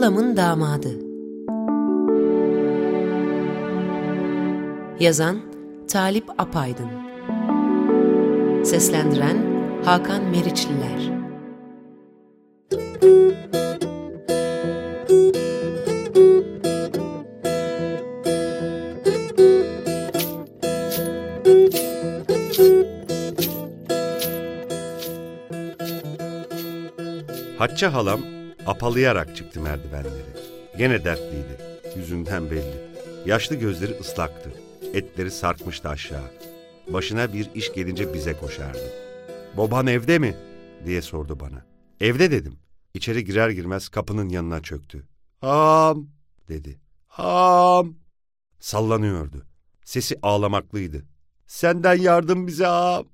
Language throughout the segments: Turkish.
Halamın Damadı. Yazan Talip Apaydın. Seslendiren Hakan Meriçliler. Hatice halam apalayarak çıktı merdivenleri. Gene dertliydi. Yüzünden belli. Yaşlı gözleri ıslaktı. Etleri sarkmıştı aşağı. Başına bir iş gelince bize koşardı. Baban evde mi? diye sordu bana. Evde dedim. İçeri girer girmez kapının yanına çöktü. Ham dedi. Ham. Sallanıyordu. Sesi ağlamaklıydı. Senden yardım bize ağam.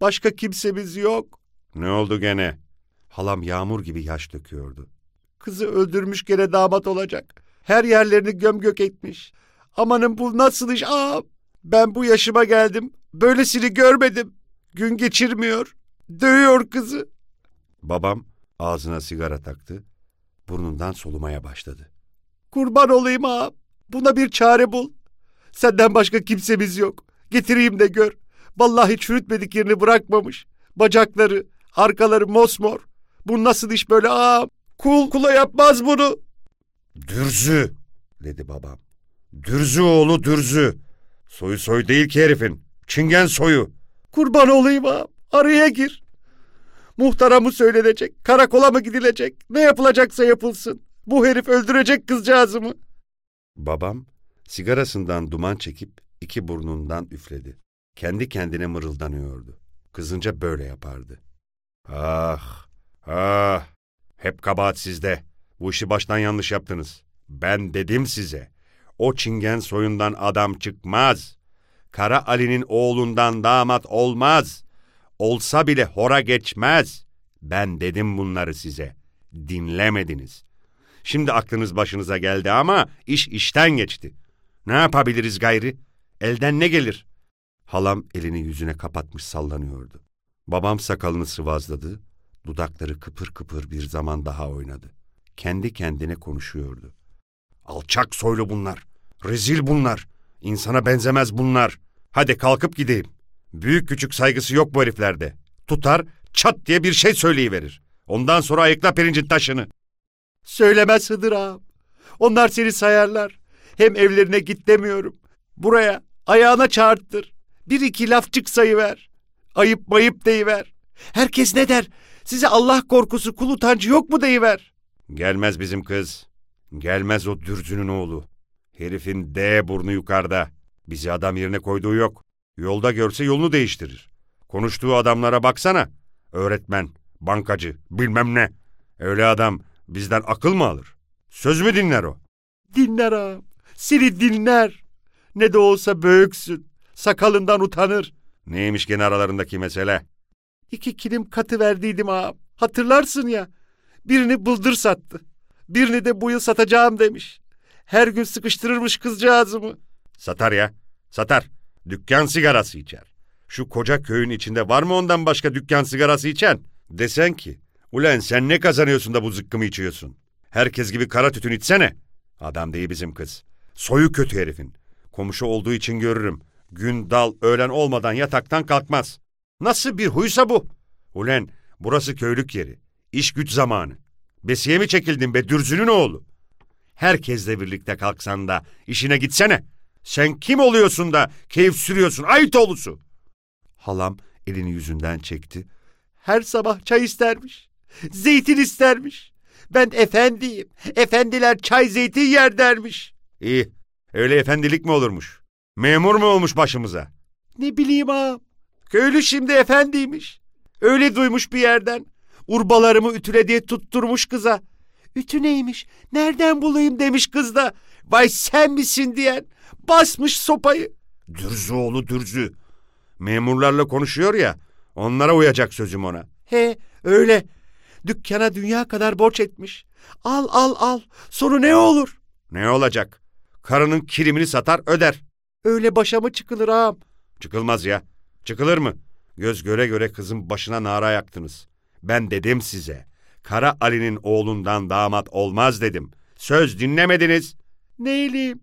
Başka kimsemiz yok. Ne oldu gene? Halam yağmur gibi yaş döküyordu. Kızı öldürmüş gene damat olacak. Her yerlerini gömgök etmiş. Amanın bu nasıl iş ağam? Ben bu yaşıma geldim. Böylesini görmedim. Gün geçirmiyor. Dövüyor kızı. Babam ağzına sigara taktı. Burnundan solumaya başladı. Kurban olayım ağam. Buna bir çare bul. Senden başka kimsemiz yok. Getireyim de gör. Vallahi çürütmedik yerini bırakmamış. Bacakları, arkaları mosmor. Bu nasıl iş böyle ağam? Kul kula yapmaz bunu. Dürzü dedi babam. Dürzü oğlu dürzü. Soyu soy değil ki herifin. Çingen soyu. Kurban olayım ağam. Araya gir. Muhtara mı söylenecek? Karakola mı gidilecek? Ne yapılacaksa yapılsın. Bu herif öldürecek kızcağızımı. Babam sigarasından duman çekip iki burnundan üfledi. Kendi kendine mırıldanıyordu. Kızınca böyle yapardı. Ah, ah, hep kabahat sizde. Bu işi baştan yanlış yaptınız. Ben dedim size. O çingen soyundan adam çıkmaz. Kara Ali'nin oğlundan damat olmaz. Olsa bile hora geçmez. Ben dedim bunları size. Dinlemediniz. Şimdi aklınız başınıza geldi ama iş işten geçti. Ne yapabiliriz gayri? Elden ne gelir? Halam elini yüzüne kapatmış sallanıyordu. Babam sakalını sıvazladı, dudakları kıpır kıpır bir zaman daha oynadı. Kendi kendine konuşuyordu. Alçak soylu bunlar, rezil bunlar, insana benzemez bunlar. Hadi kalkıp gideyim. Büyük küçük saygısı yok bu heriflerde. Tutar, çat diye bir şey söyleyiverir. Ondan sonra ayıkla pirincin taşını. Söylemez Hıdır ağam. Onlar seni sayarlar. Hem evlerine git demiyorum. Buraya ayağına çağırttır. Bir iki lafçık sayıver. Ayıp mayıp deyiver. Herkes ne der? Size Allah korkusu kul utancı yok mu deyiver. Gelmez bizim kız. Gelmez o dürzünün oğlu. Herifin D burnu yukarıda. Bizi adam yerine koyduğu yok. Yolda görse yolunu değiştirir. Konuştuğu adamlara baksana. Öğretmen, bankacı, bilmem ne. Öyle adam bizden akıl mı alır? Söz mü dinler o? Dinler ağam. Seni dinler. Ne de olsa büyüksün. Sakalından utanır. Neymiş gene aralarındaki mesele? İki kilim katı verdiydim ağam. Hatırlarsın ya. Birini bıldır sattı. Birini de bu yıl satacağım demiş. Her gün sıkıştırırmış kızcağızımı. Satar ya. Satar. Dükkan sigarası içer. Şu koca köyün içinde var mı ondan başka dükkan sigarası içen? Desen ki, ulen sen ne kazanıyorsun da bu zıkkımı içiyorsun? Herkes gibi kara tütün içsene. Adam değil bizim kız. Soyu kötü herifin. Komşu olduğu için görürüm. Gün dal öğlen olmadan yataktan kalkmaz. Nasıl bir huysa bu? Ulen burası köylük yeri. İş güç zamanı. Besiye mi çekildin be dürzünün oğlu? Herkesle birlikte kalksan da işine gitsene. Sen kim oluyorsun da keyif sürüyorsun ayıt oğlusu? Halam elini yüzünden çekti. Her sabah çay istermiş. Zeytin istermiş. Ben efendiyim. Efendiler çay zeytin yer dermiş. İyi. Öyle efendilik mi olurmuş? Memur mu olmuş başımıza? Ne bileyim ağam. Köylü şimdi efendiymiş. Öyle duymuş bir yerden. Urbalarımı ütüle diye tutturmuş kıza. Ütü neymiş? Nereden bulayım demiş kız da. Vay sen misin diyen. Basmış sopayı. Dürzü oğlu dürzü. Memurlarla konuşuyor ya. Onlara uyacak sözüm ona. He öyle. Dükkana dünya kadar borç etmiş. Al al al. Sonu ne olur? Ne olacak? Karının kirimini satar öder. Öyle başa mı çıkılır ağam? Çıkılmaz ya. Çıkılır mı? Göz göre göre kızın başına nara yaktınız. Ben dedim size. Kara Ali'nin oğlundan damat olmaz dedim. Söz dinlemediniz. Neyleyim?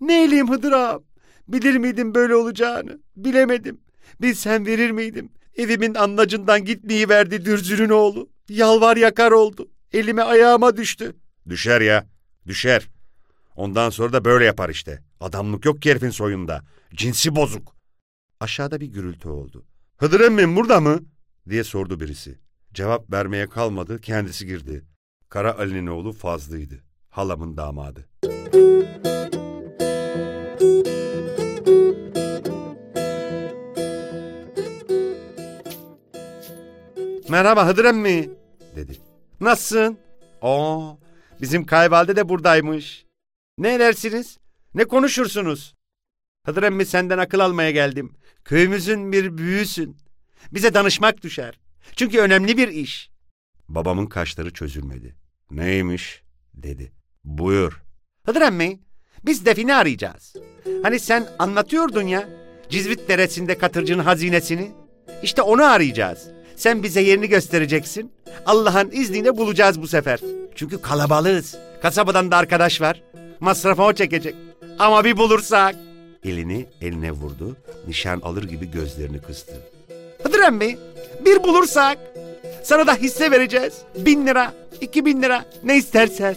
Neyleyim Hıdır ağam? Bilir miydim böyle olacağını? Bilemedim. Bilsem verir miydim? Evimin anlacından gitmeyi verdi Dürzül'ün oğlu. Yalvar yakar oldu. Elime ayağıma düştü. Düşer ya, düşer. Ondan sonra da böyle yapar işte. Adamlık yok ki herifin soyunda. Cinsi bozuk. Aşağıda bir gürültü oldu. Hıdır emmim burada mı? diye sordu birisi. Cevap vermeye kalmadı, kendisi girdi. Kara Ali'nin oğlu Fazlı'ydı. Halamın damadı. Merhaba Hıdır emmi, dedi. Nasılsın? Oo, bizim kayvalde de buradaymış. Ne dersiniz? Ne konuşursunuz? Hıdır emmi senden akıl almaya geldim. Köyümüzün bir büyüsün. Bize danışmak düşer. Çünkü önemli bir iş. Babamın kaşları çözülmedi. Neymiş? dedi. Buyur. Hıdır emmi, biz defini arayacağız. Hani sen anlatıyordun ya, Cizvit Deresi'nde katırcının hazinesini. İşte onu arayacağız. Sen bize yerini göstereceksin. Allah'ın izniyle bulacağız bu sefer. Çünkü kalabalığız. Kasabadan da arkadaş var. Masrafı o çekecek. Ama bir bulursak... Elini eline vurdu. Nişan alır gibi gözlerini kıstı. Hıdır emmi, bir bulursak... Sana da hisse vereceğiz. Bin lira, iki bin lira, ne istersen.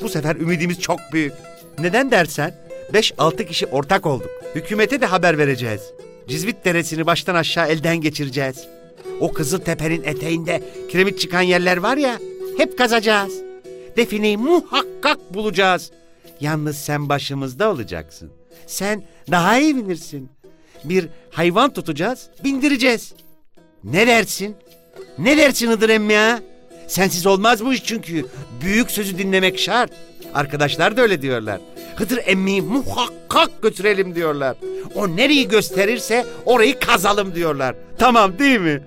Bu sefer ümidimiz çok büyük. Neden dersen, beş altı kişi ortak olduk. Hükümete de haber vereceğiz. Cizvit Deresi'ni baştan aşağı elden geçireceğiz. O Kızıl Tepe'nin eteğinde kiremit çıkan yerler var ya, hep kazacağız. Defineyi muhakkak bulacağız. Yalnız sen başımızda olacaksın. Sen daha iyi bilirsin. Bir hayvan tutacağız, bindireceğiz. Ne dersin? Ne dersin Hıdır emmi ya? Sensiz olmaz bu iş çünkü. Büyük sözü dinlemek şart. Arkadaşlar da öyle diyorlar. Hıdır emmiyi muhakkak götürelim diyorlar. O nereyi gösterirse orayı kazalım diyorlar. Tamam değil mi?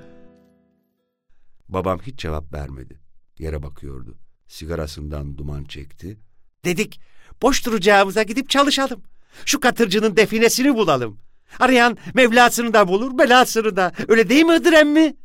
Babam hiç cevap vermedi. Yere bakıyordu. Sigarasından duman çekti. Dedik, boş duracağımıza gidip çalışalım. Şu katırcının definesini bulalım. Arayan Mevlasını da bulur, belasını da. Öyle değil mi Hıdır emmi?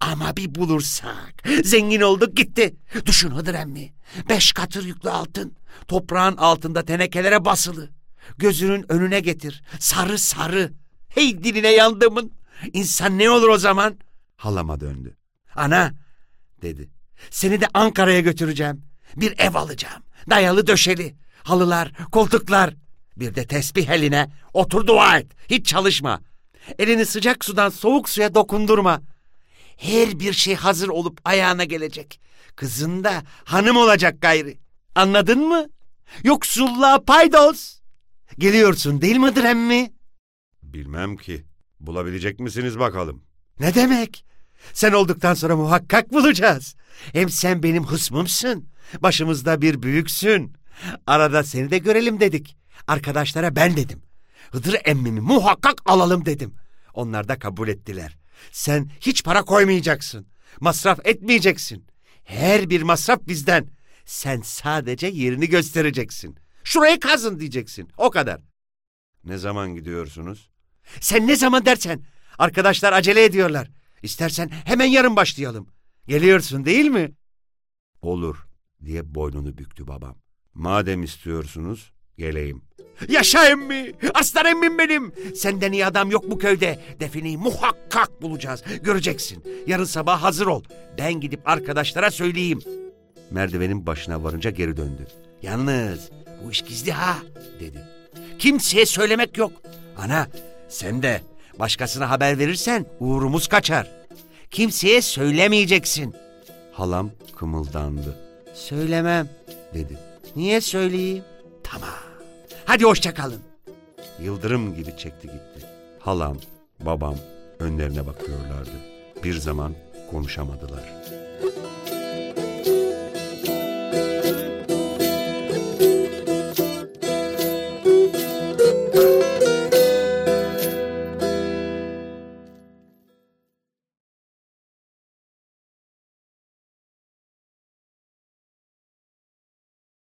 Ama bir bulursak, zengin olduk gitti. Düşün Hıdır emmi, beş katır yüklü altın, toprağın altında tenekelere basılı. Gözünün önüne getir, sarı sarı. Hey diline yandımın. İnsan ne olur o zaman? Halama döndü. Ana, dedi. Seni de Ankara'ya götüreceğim. Bir ev alacağım. Dayalı döşeli. Halılar, koltuklar. Bir de tesbih eline. Otur dua et. Hiç çalışma. Elini sıcak sudan soğuk suya dokundurma. Her bir şey hazır olup ayağına gelecek. Kızın da hanım olacak gayri. Anladın mı? Yoksulluğa paydos. Geliyorsun değil midir emmi? Bilmem ki. Bulabilecek misiniz bakalım? Ne demek? Sen olduktan sonra muhakkak bulacağız. Hem sen benim hısmımsın. Başımızda bir büyüksün. Arada seni de görelim dedik. Arkadaşlara ben dedim. Hıdır emmimi muhakkak alalım dedim. Onlar da kabul ettiler. Sen hiç para koymayacaksın. Masraf etmeyeceksin. Her bir masraf bizden. Sen sadece yerini göstereceksin. Şurayı kazın diyeceksin. O kadar. Ne zaman gidiyorsunuz? Sen ne zaman dersen. Arkadaşlar acele ediyorlar. İstersen hemen yarın başlayalım. Geliyorsun değil mi? Olur diye boynunu büktü babam. Madem istiyorsunuz geleyim. Yaşa emmi! Aslan emmim benim! Senden iyi adam yok bu köyde. Defineyi muhakkak bulacağız. Göreceksin. Yarın sabah hazır ol. Ben gidip arkadaşlara söyleyeyim. Merdivenin başına varınca geri döndü. Yalnız bu iş gizli ha dedi. Kimseye söylemek yok. Ana sen de başkasına haber verirsen uğrumuz kaçar. Kimseye söylemeyeceksin. Halam kımıldandı. Söylemem dedi. Niye söyleyeyim? Tamam. Hadi hoşça kalın. Yıldırım gibi çekti gitti. Halam, babam önlerine bakıyorlardı. Bir zaman konuşamadılar.